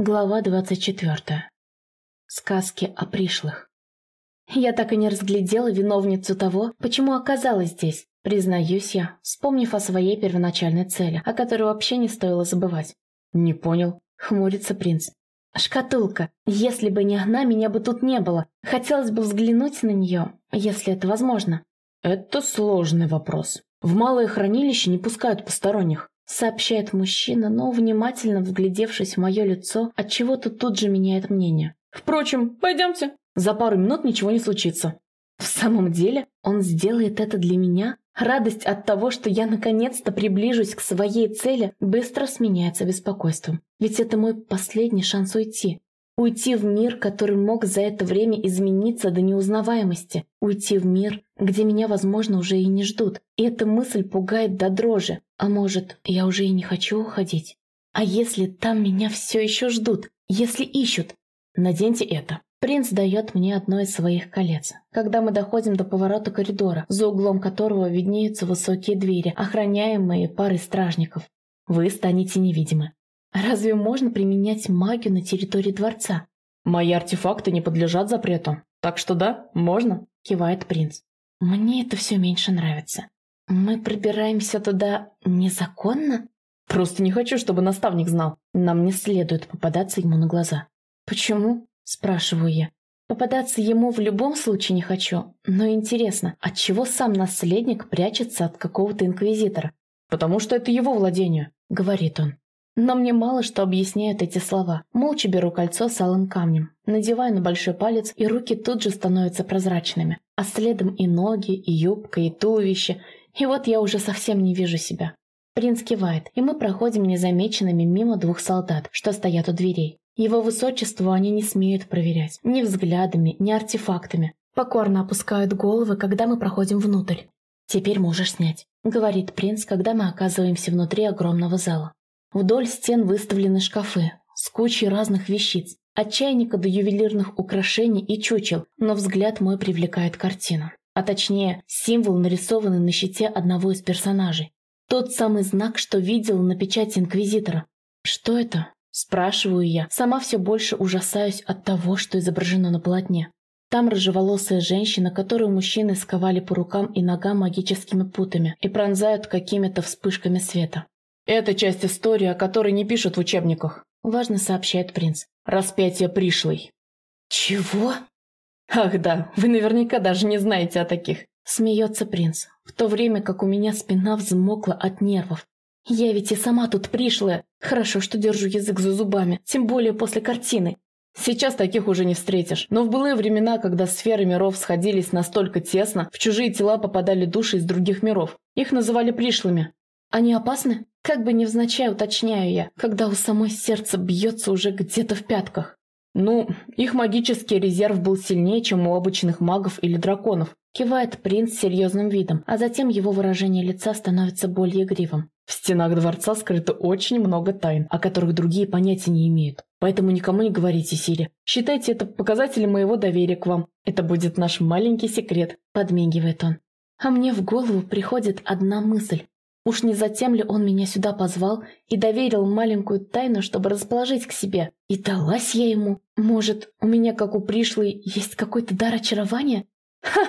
Глава 24. Сказки о пришлых. Я так и не разглядела виновницу того, почему оказалась здесь. Признаюсь я, вспомнив о своей первоначальной цели, о которой вообще не стоило забывать. «Не понял», — хмурится принц. «Шкатулка. Если бы не она, меня бы тут не было. Хотелось бы взглянуть на нее, если это возможно». «Это сложный вопрос. В малое хранилище не пускают посторонних сообщает мужчина, но, внимательно вглядевшись в мое лицо, от чего то тут же меняет мнение. «Впрочем, пойдемте. За пару минут ничего не случится». В самом деле, он сделает это для меня? Радость от того, что я наконец-то приближусь к своей цели, быстро сменяется беспокойством. Ведь это мой последний шанс уйти. Уйти в мир, который мог за это время измениться до неузнаваемости. Уйти в мир, где меня, возможно, уже и не ждут. И эта мысль пугает до дрожи. А может, я уже и не хочу уходить? А если там меня все еще ждут? Если ищут? Наденьте это. Принц дает мне одно из своих колец. Когда мы доходим до поворота коридора, за углом которого виднеются высокие двери, охраняемые парой стражников. Вы станете невидимы. Разве можно применять магию на территории дворца? Мои артефакты не подлежат запрету. Так что да, можно, кивает принц. Мне это все меньше нравится. Мы пробираемся туда незаконно? Просто не хочу, чтобы наставник знал. Нам не следует попадаться ему на глаза. Почему? Спрашиваю я. Попадаться ему в любом случае не хочу. Но интересно, от чего сам наследник прячется от какого-то инквизитора? Потому что это его владение, говорит он. Но мне мало что объясняют эти слова. Молча беру кольцо с алым камнем, надеваю на большой палец, и руки тут же становятся прозрачными. А следом и ноги, и юбка, и туловище. И вот я уже совсем не вижу себя. Принц кивает, и мы проходим незамеченными мимо двух солдат, что стоят у дверей. Его высочество они не смеют проверять. Ни взглядами, ни артефактами. Покорно опускают головы, когда мы проходим внутрь. «Теперь можешь снять», — говорит принц, когда мы оказываемся внутри огромного зала. Вдоль стен выставлены шкафы с кучей разных вещиц, от чайника до ювелирных украшений и чучел, но взгляд мой привлекает картина. А точнее, символ, нарисованный на щите одного из персонажей. Тот самый знак, что видел на печати Инквизитора. Что это? Спрашиваю я, сама все больше ужасаюсь от того, что изображено на полотне. Там рыжеволосая женщина, которую мужчины сковали по рукам и ногам магическими путами и пронзают какими-то вспышками света. «Это часть истории, о которой не пишут в учебниках», — важно сообщает принц. «Распятие пришлой». «Чего?» «Ах да, вы наверняка даже не знаете о таких», — смеется принц, в то время как у меня спина взмокла от нервов. «Я ведь и сама тут пришлая. Хорошо, что держу язык за зубами, тем более после картины. Сейчас таких уже не встретишь. Но в былые времена, когда сферы миров сходились настолько тесно, в чужие тела попадали души из других миров. Их называли пришлыми. Они опасны? Как бы невзначай уточняю я, когда у самой сердце бьется уже где-то в пятках. Ну, их магический резерв был сильнее, чем у обычных магов или драконов. Кивает принц с серьезным видом, а затем его выражение лица становится более игривым. В стенах дворца скрыто очень много тайн, о которых другие понятия не имеют. Поэтому никому не говорите, Сири. Считайте это показателем моего доверия к вам. Это будет наш маленький секрет. Подмигивает он. А мне в голову приходит одна мысль. Уж не затем ли он меня сюда позвал и доверил маленькую тайну, чтобы расположить к себе? И далась я ему. Может, у меня, как у пришлой, есть какой-то дар очарования? Ха!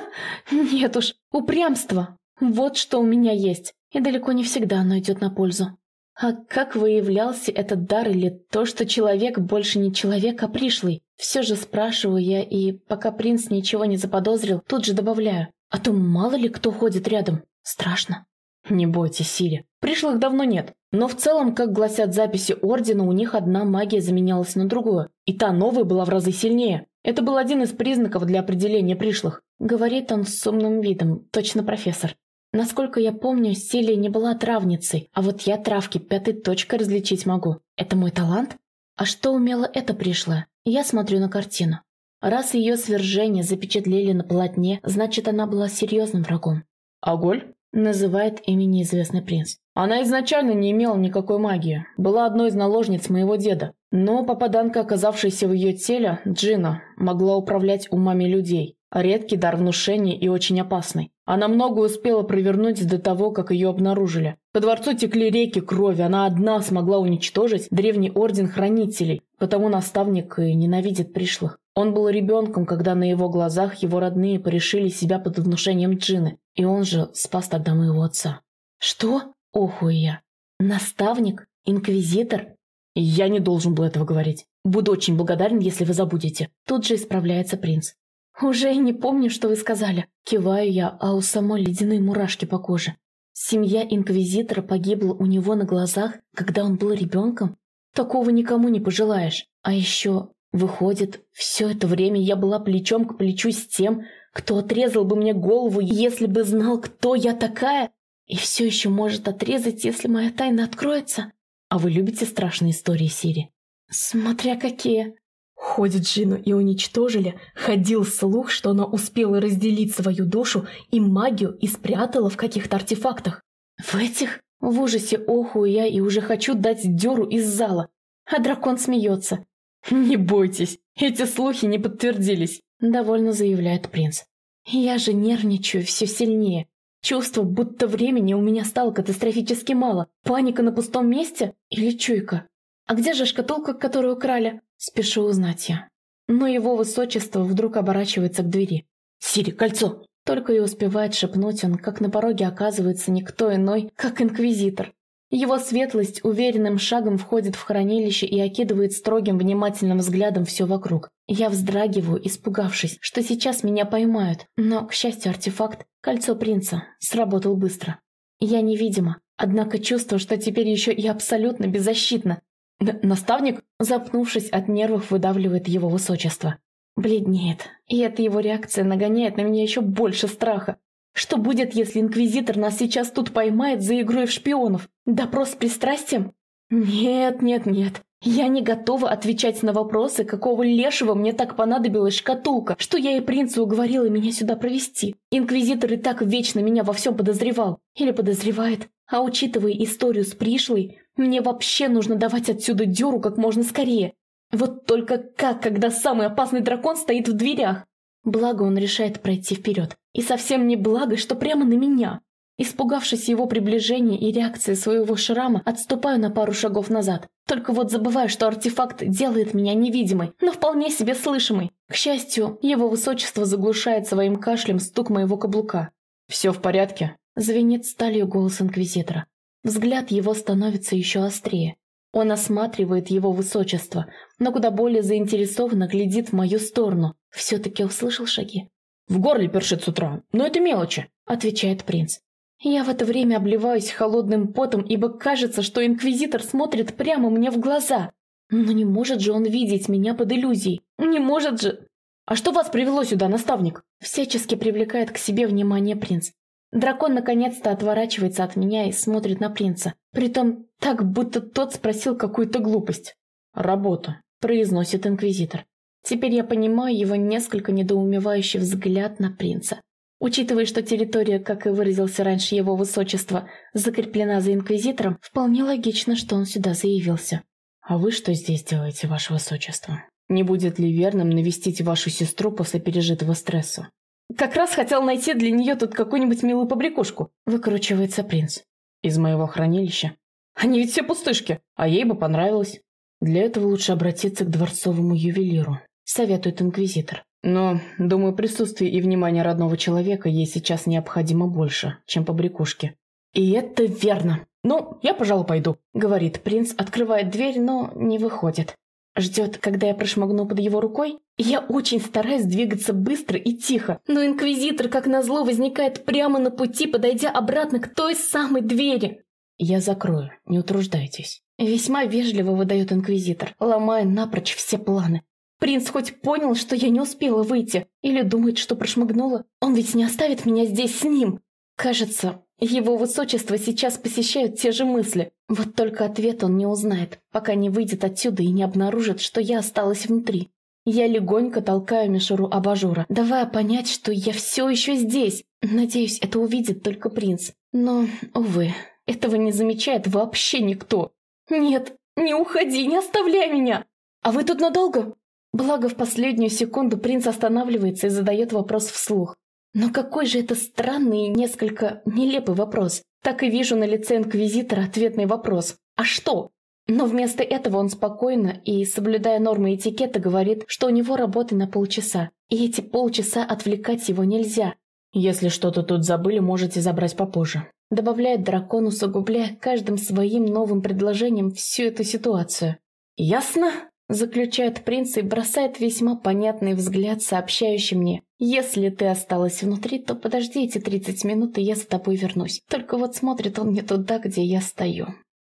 Нет уж, упрямство. Вот что у меня есть. И далеко не всегда оно идет на пользу. А как выявлялся этот дар или то, что человек больше не человек, а пришлый? Все же спрашиваю я, и пока принц ничего не заподозрил, тут же добавляю. А то мало ли кто ходит рядом. Страшно. Не бойтесь, Сири. Пришлых давно нет. Но в целом, как гласят записи Ордена, у них одна магия заменялась на другую. И та новая была в разы сильнее. Это был один из признаков для определения пришлых. Говорит он с умным видом, точно профессор. Насколько я помню, Силия не была травницей, а вот я травки пятой точкой различить могу. Это мой талант? А что умела эта пришлая? Я смотрю на картину. Раз ее свержение запечатлели на полотне, значит, она была серьезным врагом. Аголь? Называет имя неизвестный принц. Она изначально не имела никакой магии. Была одной из наложниц моего деда. Но попаданка, оказавшаяся в ее теле, Джина, могла управлять умами людей. Редкий дар внушения и очень опасный. Она многое успела провернуть до того, как ее обнаружили. По дворцу текли реки крови, она одна смогла уничтожить древний орден хранителей, потому наставник и ненавидит пришлых. Он был ребенком, когда на его глазах его родные порешили себя под внушением джины, и он же спас тогда моего отца. «Что? Оху я. Наставник? Инквизитор?» «Я не должен был этого говорить. Буду очень благодарен, если вы забудете». Тут же исправляется принц. «Уже не помню, что вы сказали». Киваю я, а у самой ледяные мурашки по коже. Семья инквизитора погибла у него на глазах, когда он был ребенком? Такого никому не пожелаешь. А еще, выходит, все это время я была плечом к плечу с тем, кто отрезал бы мне голову, если бы знал, кто я такая, и все еще может отрезать, если моя тайна откроется. А вы любите страшные истории, Сири? Смотря какие. Ходит Джину и уничтожили, ходил слух, что она успела разделить свою душу и магию и спрятала в каких-то артефактах. В этих? В ужасе охую я и уже хочу дать дёру из зала. А дракон смеется. «Не бойтесь, эти слухи не подтвердились», — довольно заявляет принц. «Я же нервничаю все сильнее. Чувство, будто времени у меня стало катастрофически мало. Паника на пустом месте или чуйка? А где же шкатулка, которую украли? Спешу узнать я. Но его высочество вдруг оборачивается к двери. «Сири, кольцо!» Только и успевает шепнуть он, как на пороге оказывается никто иной, как инквизитор. Его светлость уверенным шагом входит в хранилище и окидывает строгим внимательным взглядом все вокруг. Я вздрагиваю, испугавшись, что сейчас меня поймают, но, к счастью, артефакт, кольцо принца, сработал быстро. Я невидима, однако чувствую, что теперь еще и абсолютно беззащитна, Наставник, запнувшись от нервов, выдавливает его высочество. Бледнеет, и эта его реакция нагоняет на меня еще больше страха. Что будет, если Инквизитор нас сейчас тут поймает за игрой в шпионов? Допрос с пристрастием? Нет, нет, нет. Я не готова отвечать на вопросы, какого лешего мне так понадобилась шкатулка, что я и принцу уговорила меня сюда провести. Инквизитор и так вечно меня во всем подозревал. Или подозревает. А учитывая историю с пришлой, мне вообще нужно давать отсюда дёру как можно скорее. Вот только как, когда самый опасный дракон стоит в дверях? Благо он решает пройти вперед. И совсем не благо, что прямо на меня. Испугавшись его приближения и реакции своего шрама, отступаю на пару шагов назад. Только вот забываю, что артефакт делает меня невидимой, но вполне себе слышимой. К счастью, его высочество заглушает своим кашлем стук моего каблука. «Все в порядке?» – звенит сталью голос Инквизитора. Взгляд его становится еще острее. Он осматривает его высочество, но куда более заинтересованно глядит в мою сторону. Все-таки услышал шаги. «В горле першит с утра, но это мелочи», — отвечает принц. Я в это время обливаюсь холодным потом, ибо кажется, что инквизитор смотрит прямо мне в глаза. Но не может же он видеть меня под иллюзией. Не может же... «А что вас привело сюда, наставник?» Всячески привлекает к себе внимание принц. Дракон наконец-то отворачивается от меня и смотрит на принца. Притом так, будто тот спросил какую-то глупость. «Работа», — произносит инквизитор. Теперь я понимаю его несколько недоумевающий взгляд на принца. Учитывая, что территория, как и выразился раньше его высочество, закреплена за инквизитором, вполне логично, что он сюда заявился. «А вы что здесь делаете, ваше высочество? Не будет ли верным навестить вашу сестру после пережитого стресса?» Как раз хотел найти для нее тут какую-нибудь милую побрякушку. Выкручивается принц. Из моего хранилища. Они ведь все пустышки, а ей бы понравилось. Для этого лучше обратиться к дворцовому ювелиру, советует инквизитор. Но, думаю, присутствие и внимание родного человека ей сейчас необходимо больше, чем побрякушки. И это верно. Ну, я, пожалуй, пойду, говорит принц, открывает дверь, но не выходит. Ждет, когда я прошмыгну под его рукой? Я очень стараюсь двигаться быстро и тихо, но Инквизитор, как назло, возникает прямо на пути, подойдя обратно к той самой двери. Я закрою, не утруждайтесь. Весьма вежливо выдает Инквизитор, ломая напрочь все планы. Принц хоть понял, что я не успела выйти, или думает, что прошмыгнула. Он ведь не оставит меня здесь с ним. Кажется, его высочество сейчас посещают те же мысли. Вот только ответ он не узнает, пока не выйдет отсюда и не обнаружит, что я осталась внутри. Я легонько толкаю мишуру абажура, давая понять, что я все еще здесь. Надеюсь, это увидит только принц. Но, увы, этого не замечает вообще никто. «Нет, не уходи, не оставляй меня!» «А вы тут надолго?» Благо, в последнюю секунду принц останавливается и задает вопрос вслух. Но какой же это странный и несколько нелепый вопрос. Так и вижу на лице инквизитора ответный вопрос. А что? Но вместо этого он спокойно и, соблюдая нормы этикета, говорит, что у него работа на полчаса, и эти полчаса отвлекать его нельзя. «Если что-то тут забыли, можете забрать попозже», добавляет дракон, усугубляя каждым своим новым предложением всю эту ситуацию. «Ясно?» – заключает принц и бросает весьма понятный взгляд, сообщающий мне. «Если ты осталась внутри, то подожди эти 30 минут, и я за тобой вернусь. Только вот смотрит он не туда, где я стою».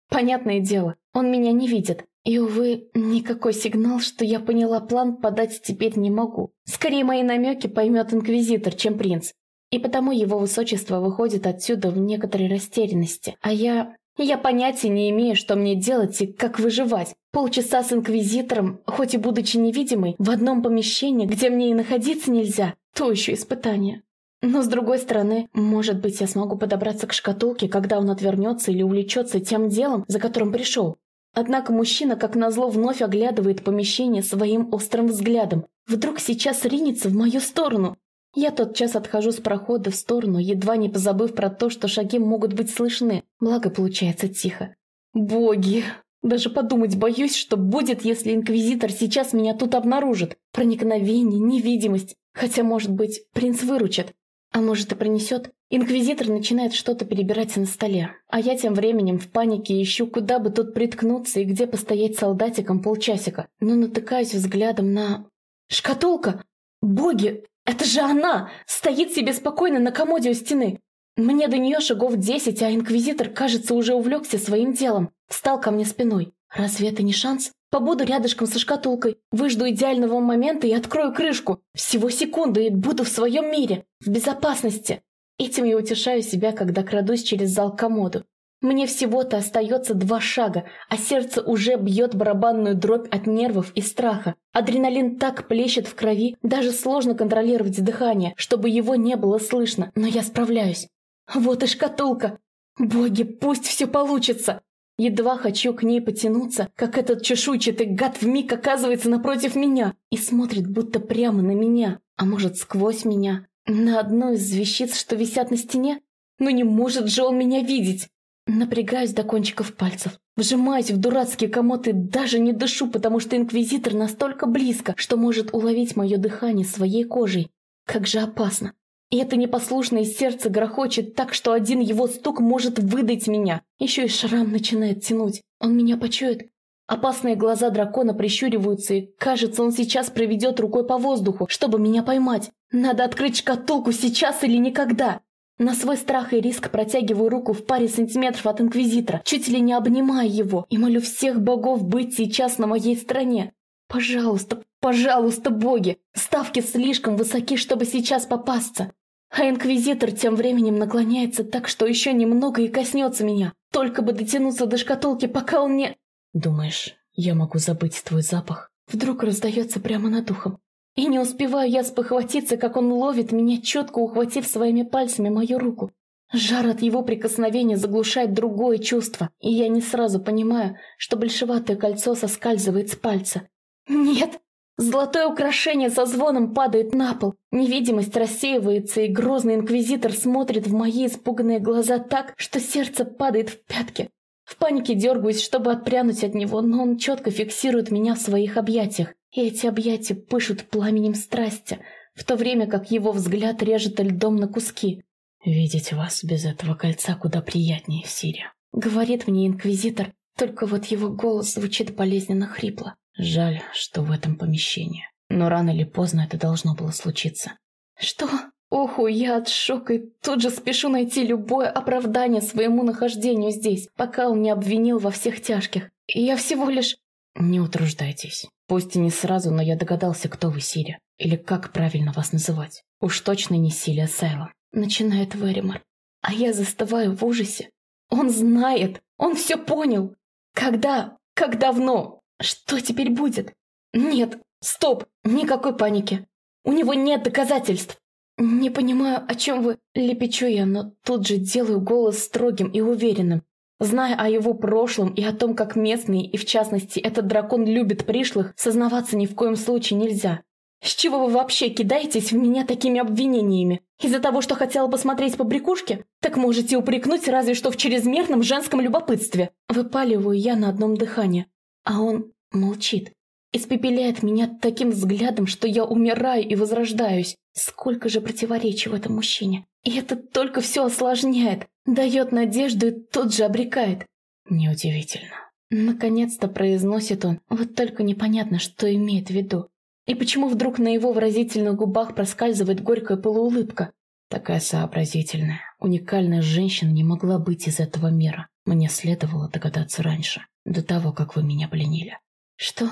Понятное дело, он меня не видит. И, увы, никакой сигнал, что я поняла план, подать теперь не могу. Скорее мои намеки поймет Инквизитор, чем принц. И потому его высочество выходит отсюда в некоторой растерянности. А я... Я понятия не имею, что мне делать и как выживать. Полчаса с Инквизитором, хоть и будучи невидимой, в одном помещении, где мне и находиться нельзя, то еще испытание. Но с другой стороны, может быть, я смогу подобраться к шкатулке, когда он отвернется или увлечется тем делом, за которым пришел. Однако мужчина, как назло, вновь оглядывает помещение своим острым взглядом. Вдруг сейчас ринется в мою сторону. Я тотчас отхожу с прохода в сторону, едва не позабыв про то, что шаги могут быть слышны, благо получается тихо. Боги! Даже подумать боюсь, что будет, если Инквизитор сейчас меня тут обнаружит. Проникновение, невидимость. Хотя, может быть, принц выручит. А может и принесет? Инквизитор начинает что-то перебирать на столе. А я тем временем в панике ищу, куда бы тут приткнуться и где постоять солдатиком полчасика. Но натыкаюсь взглядом на... Шкатулка! Боги, это же она! Стоит себе спокойно на комоде у стены. Мне до нее шагов десять, а инквизитор, кажется, уже увлекся своим делом. Встал ко мне спиной. Разве это не шанс? Побуду рядышком со шкатулкой, выжду идеального момента и открою крышку. Всего секунду и буду в своем мире, в безопасности. Этим я утешаю себя, когда крадусь через зал комоду. Мне всего-то остается два шага, а сердце уже бьет барабанную дробь от нервов и страха. Адреналин так плещет в крови, даже сложно контролировать дыхание, чтобы его не было слышно, но я справляюсь. Вот и шкатулка. Боги, пусть все получится. Едва хочу к ней потянуться, как этот чешуйчатый гад вмиг оказывается напротив меня и смотрит будто прямо на меня, а может сквозь меня, на одну из вещиц, что висят на стене. Ну не может же он меня видеть. Напрягаюсь до кончиков пальцев, вжимаюсь в дурацкие комоты, даже не дышу, потому что инквизитор настолько близко, что может уловить мое дыхание своей кожей. Как же опасно. И это непослушное сердце грохочет так, что один его стук может выдать меня. Еще и шрам начинает тянуть. Он меня почует. Опасные глаза дракона прищуриваются, и, кажется, он сейчас проведет рукой по воздуху, чтобы меня поймать. Надо открыть шкатулку сейчас или никогда. На свой страх и риск протягиваю руку в паре сантиметров от Инквизитора, чуть ли не обнимая его, и молю всех богов быть сейчас на моей стороне. Пожалуйста, пожалуйста, боги, ставки слишком высоки, чтобы сейчас попасться. А Инквизитор тем временем наклоняется так, что еще немного и коснется меня. Только бы дотянуться до шкатулки, пока он не... Думаешь, я могу забыть твой запах? Вдруг раздается прямо над ухом. И не успеваю я спохватиться, как он ловит меня, четко ухватив своими пальцами мою руку. Жар от его прикосновения заглушает другое чувство, и я не сразу понимаю, что большеватое кольцо соскальзывает с пальца. Нет! Золотое украшение со звоном падает на пол, невидимость рассеивается, и грозный инквизитор смотрит в мои испуганные глаза так, что сердце падает в пятки. В панике дергаюсь, чтобы отпрянуть от него, но он четко фиксирует меня в своих объятиях и эти объятия пышут пламенем страсти, в то время как его взгляд режет льдом на куски. «Видеть вас без этого кольца куда приятнее, Сирия», — говорит мне инквизитор, только вот его голос звучит болезненно хрипло. «Жаль, что в этом помещении, но рано или поздно это должно было случиться». «Что?» Оху, я от шока и тут же спешу найти любое оправдание своему нахождению здесь, пока он не обвинил во всех тяжких. Я всего лишь... Не утруждайтесь. Пусть и не сразу, но я догадался, кто вы, Сири. Или как правильно вас называть. Уж точно не Силия Сайло. Начинает Веримор. А я застываю в ужасе. Он знает! Он все понял! Когда? Как давно? Что теперь будет? Нет, стоп! Никакой паники. У него нет доказательств. Не понимаю, о чем вы лепечу я, но тут же делаю голос строгим и уверенным. Зная о его прошлом и о том, как местные, и в частности этот дракон любит пришлых, сознаваться ни в коем случае нельзя. С чего вы вообще кидаетесь в меня такими обвинениями? Из-за того, что хотела посмотреть по брякушке? Так можете упрекнуть разве что в чрезмерном женском любопытстве. Выпаливаю я на одном дыхании. А он молчит. Испепеляет меня таким взглядом, что я умираю и возрождаюсь. Сколько же противоречий в этом мужчине. И это только все осложняет. Дает надежду и тут же обрекает. Неудивительно. Наконец-то произносит он. Вот только непонятно, что имеет в виду. И почему вдруг на его выразительных губах проскальзывает горькая полуулыбка? Такая сообразительная, уникальная женщина не могла быть из этого мира. Мне следовало догадаться раньше, до того, как вы меня пленили. Что?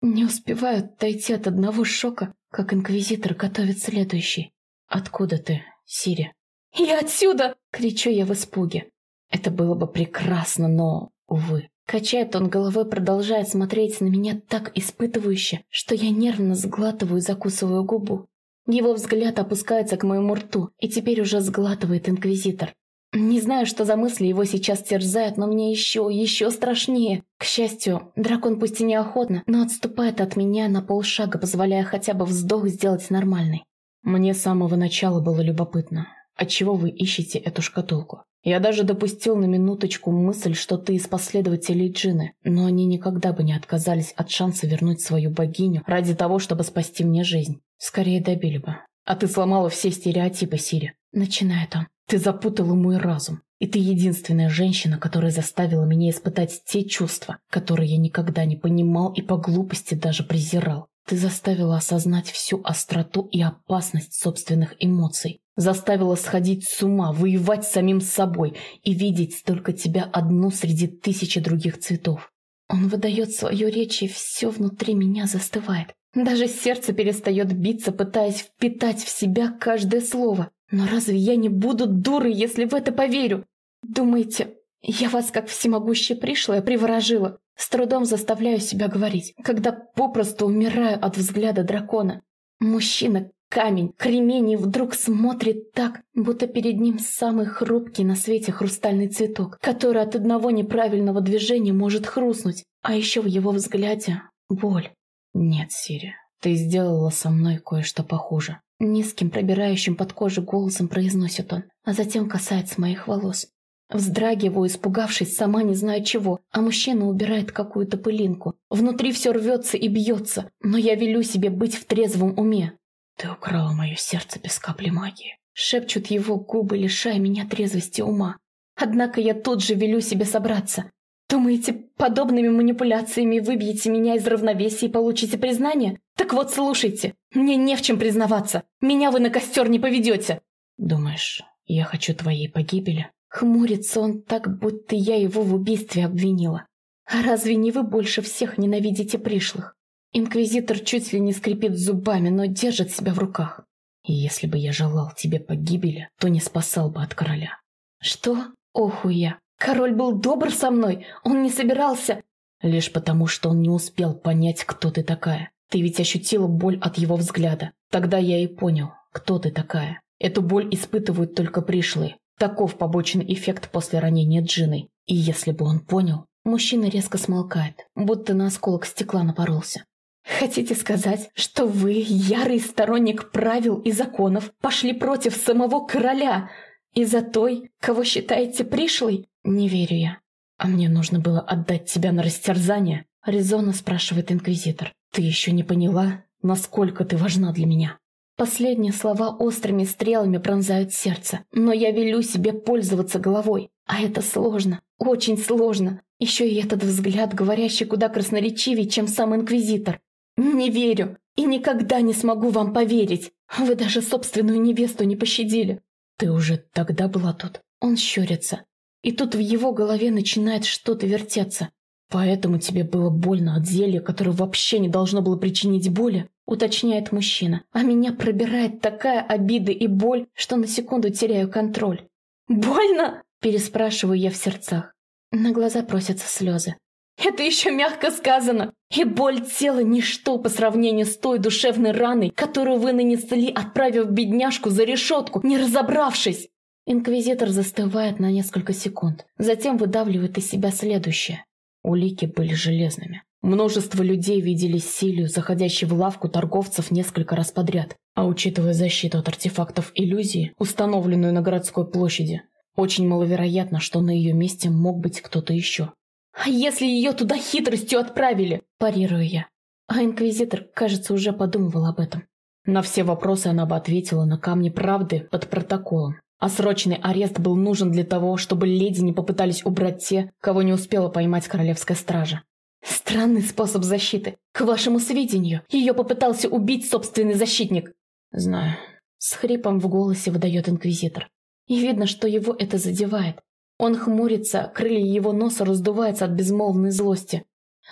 Не успеваю дойти от одного шока, как инквизитор готовит следующий. Откуда ты, Сири? «Я отсюда!» — кричу я в испуге. Это было бы прекрасно, но, увы. Качает он головой, продолжает смотреть на меня так испытывающе, что я нервно сглатываю и закусываю губу. Его взгляд опускается к моему рту, и теперь уже сглатывает инквизитор. Не знаю, что за мысли его сейчас терзают, но мне еще, еще страшнее. К счастью, дракон пусть и неохотно, но отступает от меня на полшага, позволяя хотя бы вздох сделать нормальный. Мне с самого начала было любопытно, отчего вы ищете эту шкатулку. Я даже допустил на минуточку мысль, что ты из последователей Джины, но они никогда бы не отказались от шанса вернуть свою богиню ради того, чтобы спасти мне жизнь. Скорее добили бы. А ты сломала все стереотипы, Сири. Начинает он. Ты запутала мой разум. И ты единственная женщина, которая заставила меня испытать те чувства, которые я никогда не понимал и по глупости даже презирал. Ты заставила осознать всю остроту и опасность собственных эмоций. Заставила сходить с ума, воевать с самим собой и видеть только тебя одну среди тысячи других цветов. Он выдает свою речь, и все внутри меня застывает. Даже сердце перестает биться, пытаясь впитать в себя каждое слово. Но разве я не буду дурой, если в это поверю? Думаете, я вас как всемогущее пришлое приворожила? С трудом заставляю себя говорить, когда попросту умираю от взгляда дракона. Мужчина, камень, кремень вдруг смотрит так, будто перед ним самый хрупкий на свете хрустальный цветок, который от одного неправильного движения может хрустнуть. А еще в его взгляде боль. Нет, Сири, ты сделала со мной кое-что похуже. Низким, пробирающим под кожу голосом произносит он, а затем касается моих волос. Вздрагиваю, испугавшись, сама не знаю чего, а мужчина убирает какую-то пылинку. Внутри все рвется и бьется, но я велю себе быть в трезвом уме. «Ты украла мое сердце без капли магии», — шепчут его губы, лишая меня трезвости ума. Однако я тут же велю себе собраться. Думаете, подобными манипуляциями выбьете меня из равновесия и получите признание? Так вот, слушайте, мне не в чем признаваться. Меня вы на костер не поведете. Думаешь, я хочу твоей погибели? Хмурится он так, будто я его в убийстве обвинила. А разве не вы больше всех ненавидите пришлых? Инквизитор чуть ли не скрипит зубами, но держит себя в руках. И если бы я желал тебе погибели, то не спасал бы от короля. Что? Оху я. Король был добр со мной, он не собирался... Лишь потому, что он не успел понять, кто ты такая. Ты ведь ощутила боль от его взгляда. Тогда я и понял, кто ты такая. Эту боль испытывают только пришлые. Таков побочный эффект после ранения джиной. И если бы он понял, мужчина резко смолкает, будто на осколок стекла напоролся. «Хотите сказать, что вы, ярый сторонник правил и законов, пошли против самого короля из-за той, кого считаете пришлой? Не верю я. А мне нужно было отдать тебя на растерзание?» Резонно спрашивает инквизитор. «Ты еще не поняла, насколько ты важна для меня?» Последние слова острыми стрелами пронзают сердце, но я велю себе пользоваться головой. А это сложно, очень сложно. Еще и этот взгляд, говорящий куда красноречивее, чем сам Инквизитор. Не верю и никогда не смогу вам поверить. Вы даже собственную невесту не пощадили. Ты уже тогда была тут. Он щурится. И тут в его голове начинает что-то вертеться. Поэтому тебе было больно от зелья, которое вообще не должно было причинить боли уточняет мужчина, а меня пробирает такая обида и боль, что на секунду теряю контроль. «Больно?» – переспрашиваю я в сердцах. На глаза просятся слезы. «Это еще мягко сказано. И боль тела – ничто по сравнению с той душевной раной, которую вы нанесли, отправив бедняжку за решетку, не разобравшись. Инквизитор застывает на несколько секунд, затем выдавливает из себя следующее. Улики были железными. Множество людей видели Силию, заходящей в лавку торговцев несколько раз подряд. А учитывая защиту от артефактов иллюзии, установленную на городской площади, очень маловероятно, что на ее месте мог быть кто-то еще. «А если ее туда хитростью отправили?» – парирую я. А инквизитор, кажется, уже подумывал об этом. На все вопросы она бы ответила на камне правды под протоколом. А срочный арест был нужен для того, чтобы леди не попытались убрать те, кого не успела поймать королевская стража. Странный способ защиты. К вашему сведению, ее попытался убить собственный защитник. Знаю. С хрипом в голосе выдает инквизитор. И видно, что его это задевает. Он хмурится, крылья его носа раздуваются от безмолвной злости.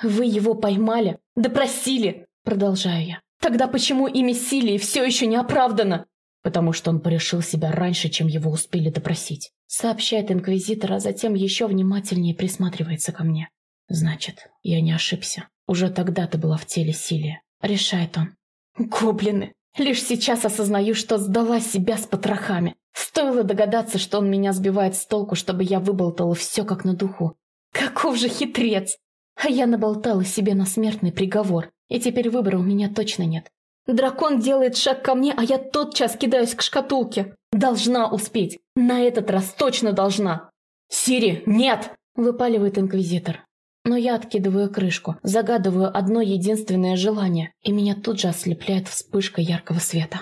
«Вы его поймали? Допросили!» Продолжаю я. «Тогда почему имя Силии все еще не оправдано?» потому что он порешил себя раньше, чем его успели допросить. Сообщает инквизитор, а затем еще внимательнее присматривается ко мне. Значит, я не ошибся. Уже тогда ты была в теле Силия. Решает он. Гоблины. Лишь сейчас осознаю, что сдала себя с потрохами. Стоило догадаться, что он меня сбивает с толку, чтобы я выболтала все как на духу. Каков же хитрец! А я наболтала себе на смертный приговор, и теперь выбора у меня точно нет. Дракон делает шаг ко мне, а я тотчас кидаюсь к шкатулке. Должна успеть. На этот раз точно должна. «Сири, нет!» – выпаливает инквизитор. Но я откидываю крышку, загадываю одно единственное желание, и меня тут же ослепляет вспышка яркого света.